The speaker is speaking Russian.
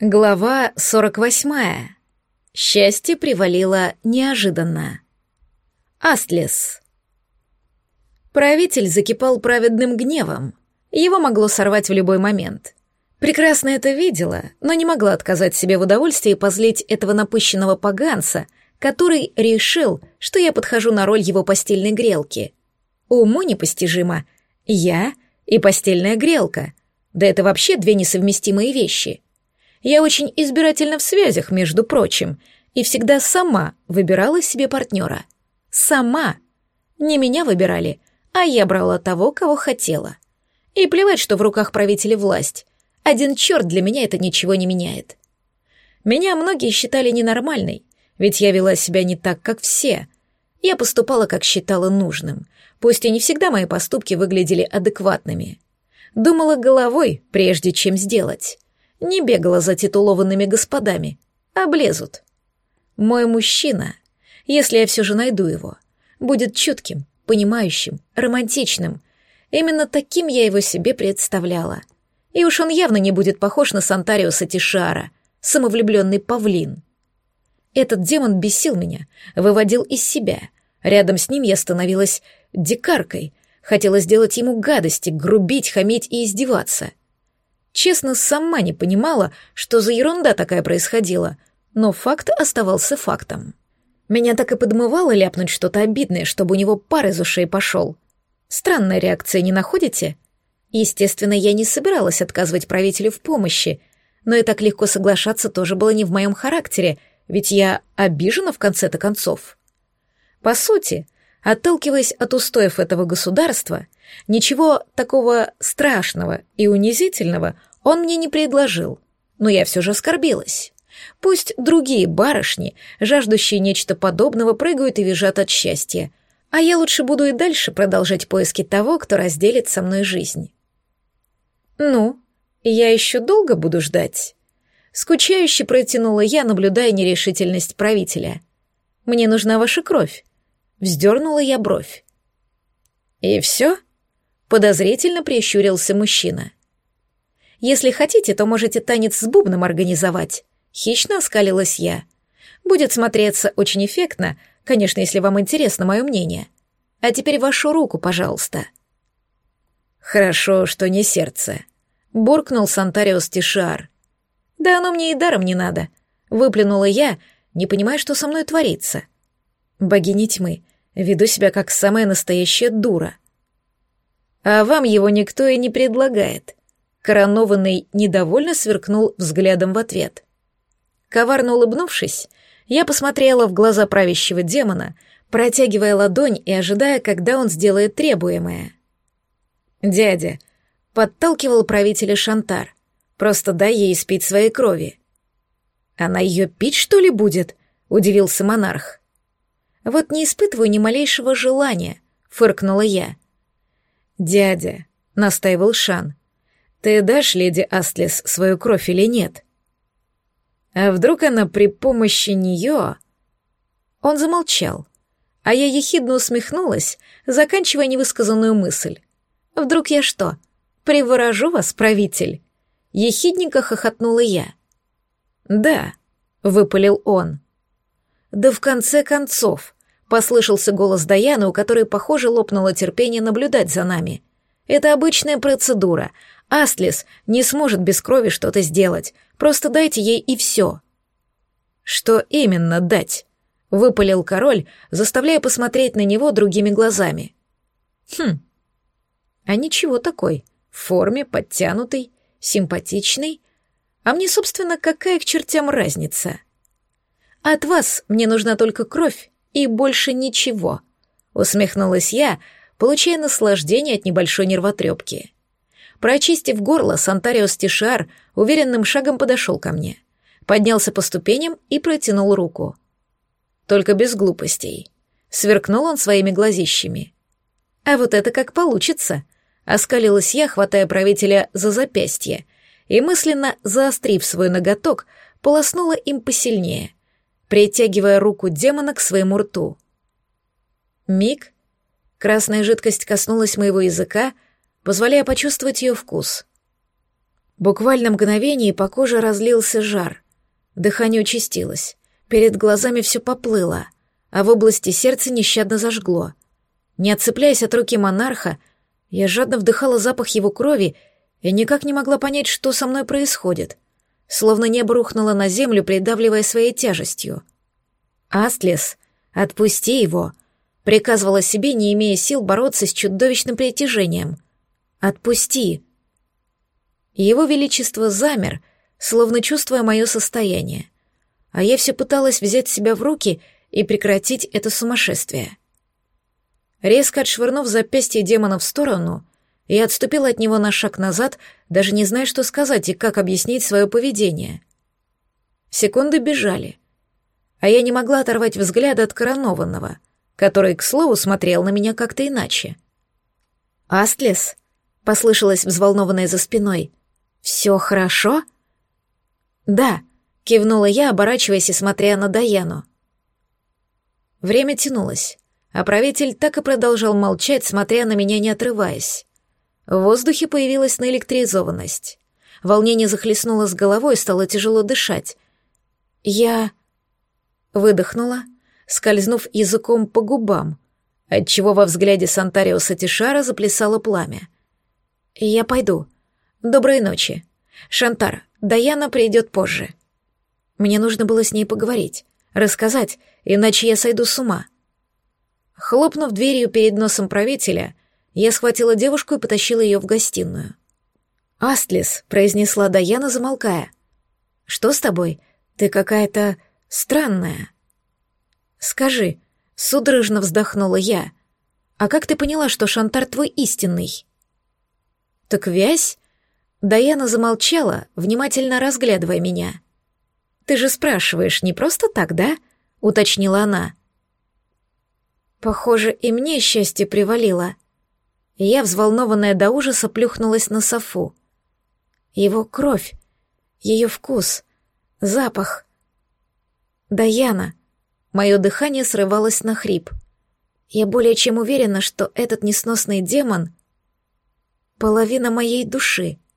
Глава 48. Счастье привалило неожиданно. Астлес. Правитель закипал праведным гневом. Его могло сорвать в любой момент. Прекрасно это видела, но не могла отказать себе в удовольствии позлить этого напыщенного поганца, который решил, что я подхожу на роль его постельной грелки. Уму непостижимо. Я и постельная грелка. Да это вообще две несовместимые вещи — я очень избирательна в связях, между прочим, и всегда сама выбирала себе партнера. Сама. Не меня выбирали, а я брала того, кого хотела. И плевать, что в руках правителя власть. Один черт для меня это ничего не меняет. Меня многие считали ненормальной, ведь я вела себя не так, как все. Я поступала, как считала нужным, пусть и не всегда мои поступки выглядели адекватными. Думала головой, прежде чем сделать не бегала за титулованными господами, облезут. Мой мужчина, если я все же найду его, будет чутким, понимающим, романтичным. Именно таким я его себе представляла. И уж он явно не будет похож на Сантариуса Тишара, самовлюбленный павлин. Этот демон бесил меня, выводил из себя. Рядом с ним я становилась дикаркой, хотела сделать ему гадости, грубить, хамить и издеваться. Честно, сама не понимала, что за ерунда такая происходила, но факт оставался фактом. Меня так и подмывало ляпнуть что-то обидное, чтобы у него пар из ушей пошел. Странная реакция, не находите? Естественно, я не собиралась отказывать правителю в помощи, но и так легко соглашаться тоже было не в моем характере, ведь я обижена в конце-то концов. По сути, отталкиваясь от устоев этого государства, ничего такого страшного и унизительного он мне не предложил, но я все же оскорбилась. Пусть другие барышни, жаждущие нечто подобного, прыгают и визжат от счастья, а я лучше буду и дальше продолжать поиски того, кто разделит со мной жизнь. Ну, я еще долго буду ждать. Скучающе протянула я, наблюдая нерешительность правителя. Мне нужна ваша кровь. Вздернула я бровь. И все? Подозрительно прищурился мужчина. Если хотите, то можете танец с бубном организовать. Хищно оскалилась я. Будет смотреться очень эффектно, конечно, если вам интересно мое мнение. А теперь вашу руку, пожалуйста. Хорошо, что не сердце. Буркнул Сантариус Тишар. Да оно мне и даром не надо. Выплюнула я, не понимая, что со мной творится. Богиня тьмы, веду себя как самая настоящая дура. А вам его никто и не предлагает. Коронованный недовольно сверкнул взглядом в ответ. Коварно улыбнувшись, я посмотрела в глаза правящего демона, протягивая ладонь и ожидая, когда он сделает требуемое. «Дядя», — подталкивал правителя Шантар, — «просто дай ей спить своей крови». «Она ее пить, что ли, будет?» — удивился монарх. «Вот не испытываю ни малейшего желания», — фыркнула я. «Дядя», — настаивал Шан, ты дашь леди Астлес свою кровь или нет? А вдруг она при помощи нее... Он замолчал, а я ехидно усмехнулась, заканчивая невысказанную мысль. Вдруг я что, приворожу вас, правитель? Ехидненько хохотнула я. Да, выпалил он. Да в конце концов, послышался голос Даяны, у которой, похоже, лопнуло терпение наблюдать за нами. Это обычная процедура, Астлис не сможет без крови что-то сделать. Просто дайте ей и все. Что именно дать? Выпалил король, заставляя посмотреть на него другими глазами. Хм. А ничего такой. В форме, подтянутый, симпатичный. А мне, собственно, какая к чертям разница? От вас мне нужна только кровь и больше ничего. Усмехнулась я, получая наслаждение от небольшой нервотрепки. Прочистив горло, Сантариус Тишар уверенным шагом подошел ко мне, поднялся по ступеням и протянул руку. Только без глупостей. Сверкнул он своими глазищами. А вот это как получится. Оскалилась я, хватая правителя за запястье, и мысленно, заострив свой ноготок, полоснула им посильнее, притягивая руку демона к своему рту. Миг. Красная жидкость коснулась моего языка — позволяя почувствовать ее вкус. Буквально мгновение по коже разлился жар. Дыхание участилось. Перед глазами все поплыло, а в области сердца нещадно зажгло. Не отцепляясь от руки монарха, я жадно вдыхала запах его крови и никак не могла понять, что со мной происходит. Словно небо рухнуло на землю, придавливая своей тяжестью. «Астлес, отпусти его!» — приказывала себе, не имея сил бороться с чудовищным притяжением. «Отпусти!» Его Величество замер, словно чувствуя мое состояние. А я все пыталась взять себя в руки и прекратить это сумасшествие. Резко отшвырнув запястье демона в сторону, я отступила от него на шаг назад, даже не зная, что сказать и как объяснить свое поведение. Секунды бежали, а я не могла оторвать взгляда от коронованного, который, к слову, смотрел на меня как-то иначе. «Астлес?» — послышалось взволнованное за спиной. «Все хорошо?» «Да», — кивнула я, оборачиваясь и смотря на Даяну. Время тянулось, а правитель так и продолжал молчать, смотря на меня, не отрываясь. В воздухе появилась наэлектризованность. Волнение захлестнуло с головой, стало тяжело дышать. Я... Выдохнула, скользнув языком по губам, отчего во взгляде Сантариуса Тишара заплясало пламя. «Я пойду», «Доброй ночи. Шантар, Даяна придет позже. Мне нужно было с ней поговорить, рассказать, иначе я сойду с ума». Хлопнув дверью перед носом правителя, я схватила девушку и потащила ее в гостиную. «Астлис», — произнесла Даяна, замолкая. «Что с тобой? Ты какая-то странная». «Скажи», — судорожно вздохнула я, «а как ты поняла, что Шантар твой истинный?» «Так вязь?» Даяна замолчала, внимательно разглядывая меня. «Ты же спрашиваешь не просто так, да?» — уточнила она. Похоже, и мне счастье привалило. Я, взволнованная до ужаса, плюхнулась на софу. Его кровь, ее вкус, запах. Даяна. Мое дыхание срывалось на хрип. Я более чем уверена, что этот несносный демон — половина моей души —